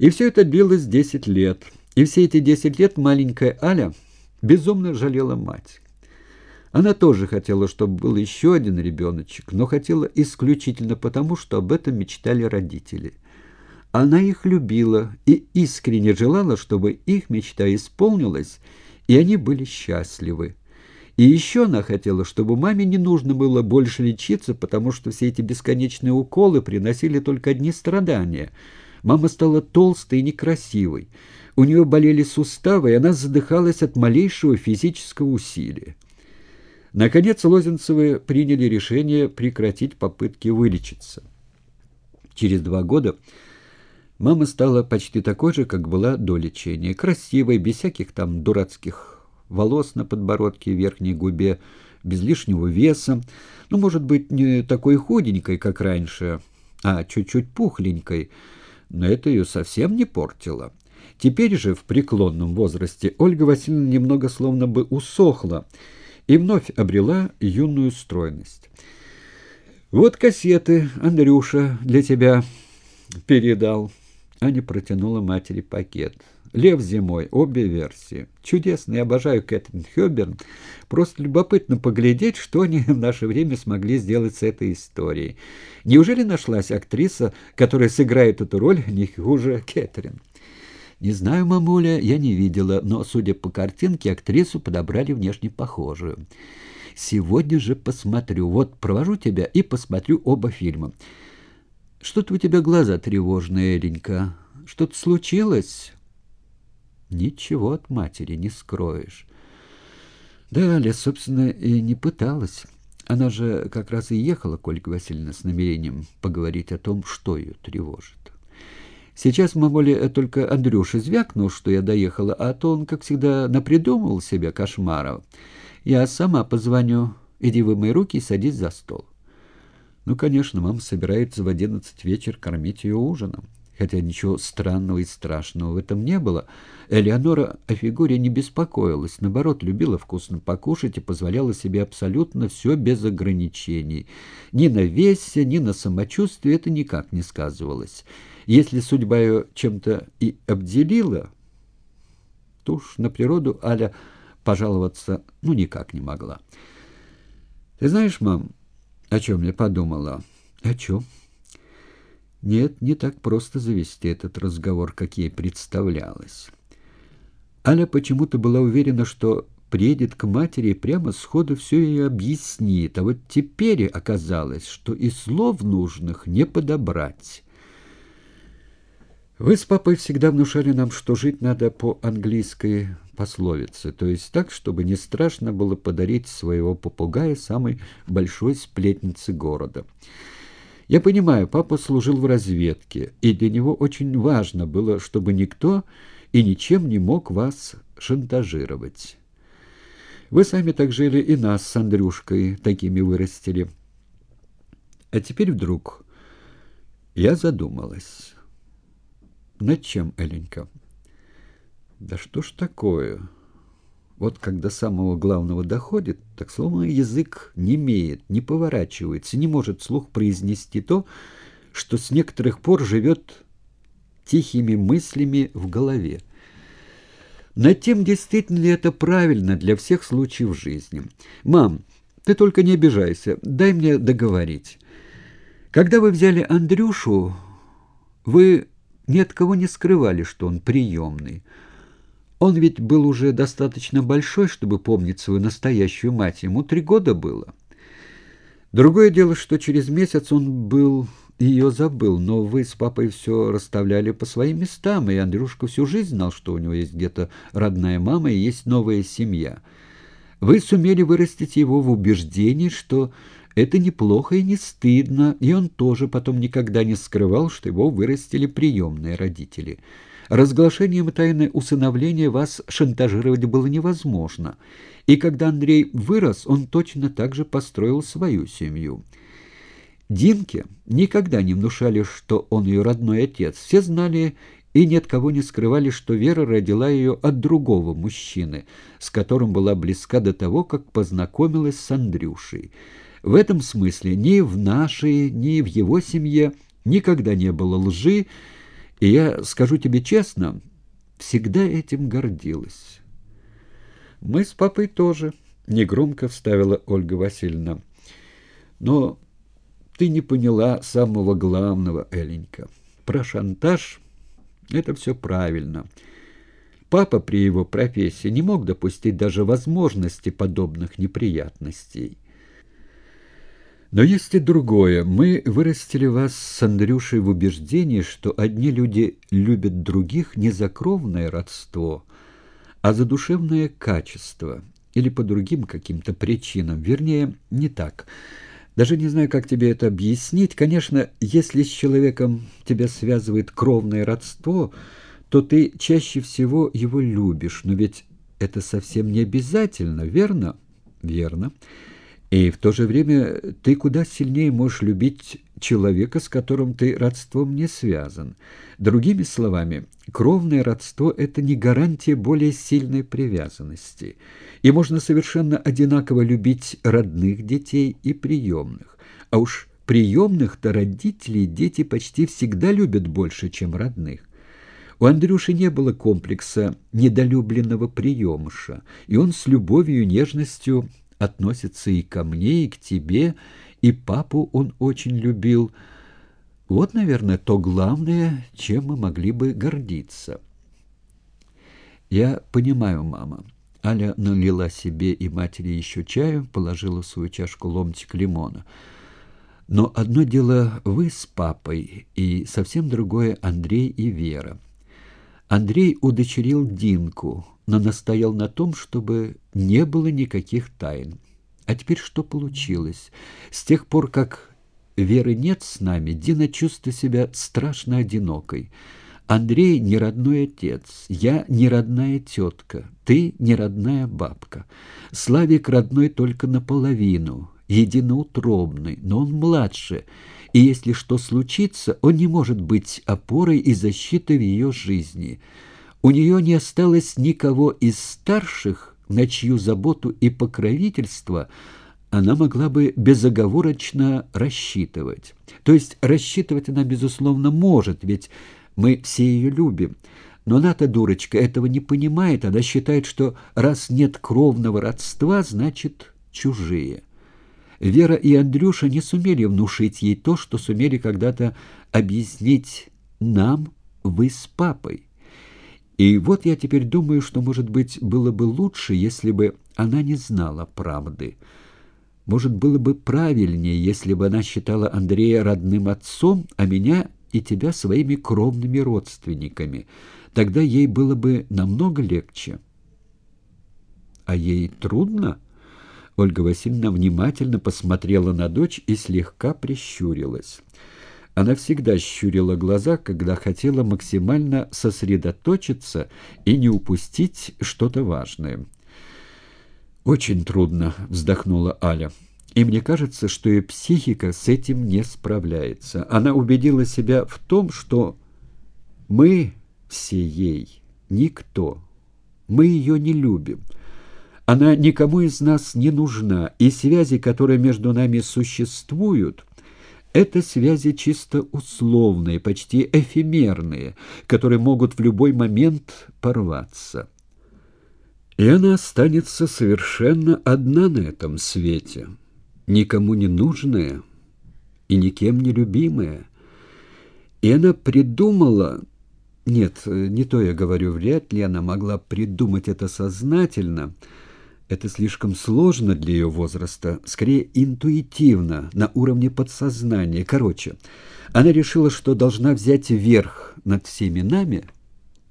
И все это длилось десять лет. И все эти десять лет маленькая Аля безумно жалела мать. Она тоже хотела, чтобы был еще один ребеночек, но хотела исключительно потому, что об этом мечтали родители. Она их любила и искренне желала, чтобы их мечта исполнилась, и они были счастливы. И еще она хотела, чтобы маме не нужно было больше лечиться, потому что все эти бесконечные уколы приносили только одни страдания. Мама стала толстой и некрасивой. У нее болели суставы, и она задыхалась от малейшего физического усилия. Наконец Лозенцевы приняли решение прекратить попытки вылечиться. Через два года мама стала почти такой же, как была до лечения. Красивой, без всяких там дурацких волос на подбородке, верхней губе, без лишнего веса. Ну, может быть, не такой худенькой, как раньше, а чуть-чуть пухленькой, но это ее совсем не портило. Теперь же, в преклонном возрасте, Ольга Васильевна немного словно бы усохла, и вновь обрела юную стройность. «Вот кассеты, Андрюша, для тебя передал». Аня протянула матери пакет. «Лев зимой, обе версии. Чудесные, обожаю Кэтрин Хёберн. Просто любопытно поглядеть, что они в наше время смогли сделать с этой историей. Неужели нашлась актриса, которая сыграет эту роль не хуже Кэтрин?» «Не знаю, мамуля, я не видела, но, судя по картинке, актрису подобрали внешне похожую. Сегодня же посмотрю. Вот провожу тебя и посмотрю оба фильма. Что-то у тебя глаза тревожные, Эленька. Что-то случилось?» «Ничего от матери не скроешь». Да, Аля, собственно, и не пыталась. Она же как раз и ехала к Ольге Васильевне с намерением поговорить о том, что ее тревожит. Сейчас мамуле только Андрюша звякнул, что я доехала, а то он, как всегда, напридумывал себе кошмаров. Я сама позвоню. Иди вымой руки и садись за стол. Ну, конечно, мама собирается в одиннадцать вечер кормить ее ужином. Хотя ничего странного и страшного в этом не было. Элеонора о фигуре не беспокоилась, наоборот, любила вкусно покушать и позволяла себе абсолютно все без ограничений. Ни на весе, ни на самочувствии это никак не сказывалось. Если судьба ее чем-то и обделила, то уж на природу Аля пожаловаться ну никак не могла. «Ты знаешь, мам, о чем я подумала?» «О чем?» Нет, не так просто завести этот разговор, как ей представлялось. Аля почему-то была уверена, что приедет к матери прямо сходу все ей объяснит, а вот теперь оказалось, что и слов нужных не подобрать. Вы с папой всегда внушали нам, что жить надо по английской пословице, то есть так, чтобы не страшно было подарить своего попугая самой большой сплетнице города. Я понимаю, папа служил в разведке, и для него очень важно было, чтобы никто и ничем не мог вас шантажировать. Вы сами так жили и нас с Андрюшкой такими вырастили. А теперь вдруг я задумалась». Над чем, Эленька? Да что ж такое? Вот когда самого главного доходит, так словно язык не имеет, не поворачивается, не может слух произнести то, что с некоторых пор живет тихими мыслями в голове. Над тем, действительно ли это правильно для всех случаев жизни. «Мам, ты только не обижайся, дай мне договорить. Когда вы взяли Андрюшу, вы ни от кого не скрывали, что он приемный. Он ведь был уже достаточно большой, чтобы помнить свою настоящую мать. Ему три года было. Другое дело, что через месяц он был ее забыл, но вы с папой все расставляли по своим местам, и Андрюшка всю жизнь знал, что у него есть где-то родная мама и есть новая семья. Вы сумели вырастить его в убеждении, что это неплохо и не стыдно, и он тоже потом никогда не скрывал, что его вырастили приемные родители. Разглашением тайны усыновления вас шантажировать было невозможно, и когда Андрей вырос, он точно так же построил свою семью. Динке никогда не внушали, что он ее родной отец. Все знали и ни от кого не скрывали, что Вера родила ее от другого мужчины, с которым была близка до того, как познакомилась с Андрюшей. В этом смысле ни в нашей, ни в его семье никогда не было лжи, И я, скажу тебе честно, всегда этим гордилась. Мы с папой тоже, — негромко вставила Ольга Васильевна. Но ты не поняла самого главного, Эленька. Про шантаж — это все правильно. Папа при его профессии не мог допустить даже возможности подобных неприятностей. Но есть и другое. Мы вырастили вас с Андрюшей в убеждении, что одни люди любят других не за кровное родство, а за душевное качество или по другим каким-то причинам. Вернее, не так. Даже не знаю, как тебе это объяснить. Конечно, если с человеком тебя связывает кровное родство, то ты чаще всего его любишь. Но ведь это совсем не обязательно, верно? Верно. И в то же время ты куда сильнее можешь любить человека, с которым ты родством не связан. Другими словами, кровное родство – это не гарантия более сильной привязанности. И можно совершенно одинаково любить родных детей и приемных. А уж приемных-то родителей дети почти всегда любят больше, чем родных. У Андрюши не было комплекса недолюбленного приемыша, и он с любовью и нежностью относится и ко мне, и к тебе, и папу он очень любил. Вот, наверное, то главное, чем мы могли бы гордиться. Я понимаю, мама. Аля налила себе и матери еще чаю, положила в свою чашку ломтик лимона. Но одно дело вы с папой, и совсем другое Андрей и Вера. Андрей удочерил Динку, но настоял на том, чтобы не было никаких тайн. А теперь что получилось? С тех пор, как Веры нет с нами, Дина чувствует себя страшно одинокой. Андрей не родной отец, я не родная тетка, ты не родная бабка. Славик родной только наполовину, единоутробный, но он младше, и если что случится, он не может быть опорой и защитой в ее жизни. У нее не осталось никого из старших, на чью заботу и покровительство она могла бы безоговорочно рассчитывать. То есть рассчитывать она, безусловно, может, ведь мы все ее любим. Но она-то, дурочка, этого не понимает. Она считает, что раз нет кровного родства, значит чужие. Вера и Андрюша не сумели внушить ей то, что сумели когда-то объяснить нам, вы с папой. И вот я теперь думаю, что, может быть, было бы лучше, если бы она не знала правды. Может, было бы правильнее, если бы она считала Андрея родным отцом, а меня и тебя своими кровными родственниками. Тогда ей было бы намного легче. А ей трудно? Ольга Васильевна внимательно посмотрела на дочь и слегка прищурилась. Она всегда щурила глаза, когда хотела максимально сосредоточиться и не упустить что-то важное. «Очень трудно», — вздохнула Аля. «И мне кажется, что ее психика с этим не справляется. Она убедила себя в том, что мы все ей никто. Мы ее не любим. Она никому из нас не нужна, и связи, которые между нами существуют, это связи чисто условные, почти эфемерные, которые могут в любой момент порваться. И она останется совершенно одна на этом свете, никому не нужная и никем не любимая. И она придумала... Нет, не то я говорю, вряд ли она могла придумать это сознательно — это слишком сложно для ее возраста, скорее интуитивно, на уровне подсознания. Короче, она решила, что должна взять верх над всеми нами,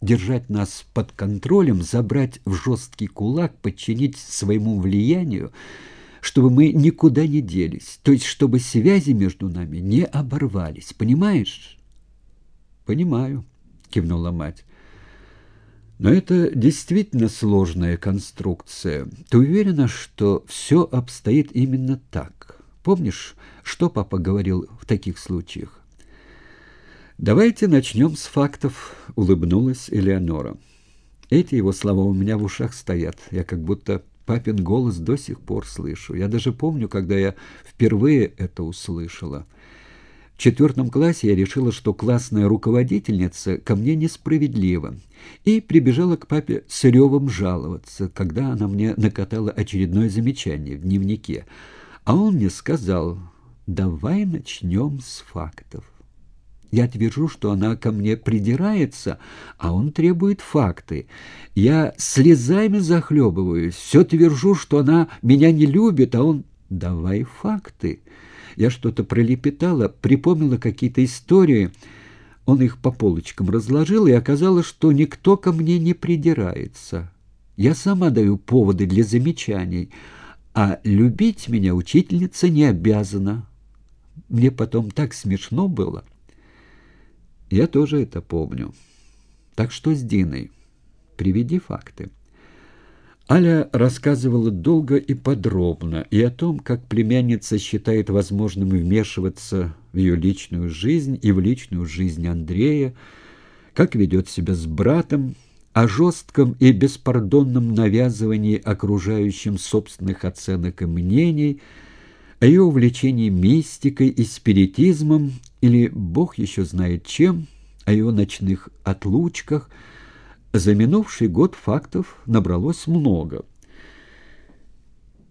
держать нас под контролем, забрать в жесткий кулак, подчинить своему влиянию, чтобы мы никуда не делись, то есть чтобы связи между нами не оборвались. Понимаешь? «Понимаю», — кивнула мать. Но это действительно сложная конструкция. Ты уверена, что все обстоит именно так? Помнишь, что папа говорил в таких случаях? «Давайте начнем с фактов», — улыбнулась Элеонора. Эти его слова у меня в ушах стоят. Я как будто папин голос до сих пор слышу. Я даже помню, когда я впервые это услышала. В четвертом классе я решила, что классная руководительница ко мне несправедлива, и прибежала к папе с ревом жаловаться, когда она мне накатала очередное замечание в дневнике. А он мне сказал, давай начнем с фактов. Я твержу, что она ко мне придирается, а он требует факты. Я слезами захлебываюсь, все твержу, что она меня не любит, а он «давай факты». Я что-то пролепетала, припомнила какие-то истории. Он их по полочкам разложил, и оказалось, что никто ко мне не придирается. Я сама даю поводы для замечаний, а любить меня учительница не обязана. Мне потом так смешно было». Я тоже это помню. Так что с Диной? Приведи факты. Аля рассказывала долго и подробно и о том, как племянница считает возможным вмешиваться в ее личную жизнь и в личную жизнь Андрея, как ведет себя с братом, о жестком и беспардонном навязывании окружающим собственных оценок и мнений – о ее увлечении мистикой и спиритизмом, или бог еще знает чем, о ее ночных отлучках. За минувший год фактов набралось много.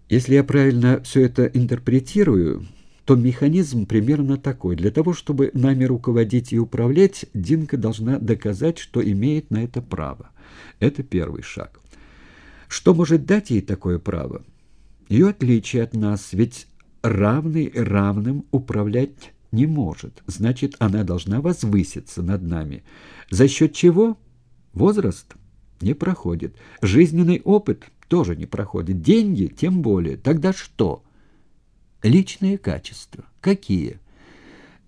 Если я правильно все это интерпретирую, то механизм примерно такой. Для того, чтобы нами руководить и управлять, Динка должна доказать, что имеет на это право. Это первый шаг. Что может дать ей такое право? Ее отличие от нас, ведь равный равным управлять не может. Значит, она должна возвыситься над нами. За счет чего? Возраст не проходит. Жизненный опыт тоже не проходит. Деньги тем более. Тогда что? Личные качества. Какие?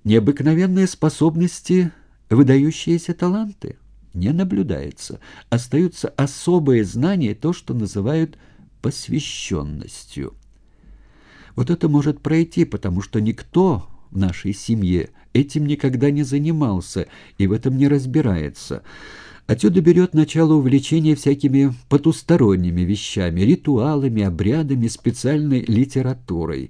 Необыкновенные способности, выдающиеся таланты? Не наблюдается. Остаются особые знания, то, что называют посвященностью. Вот это может пройти, потому что никто в нашей семье этим никогда не занимался и в этом не разбирается. Отсюда берет начало увлечение всякими потусторонними вещами, ритуалами, обрядами, специальной литературой.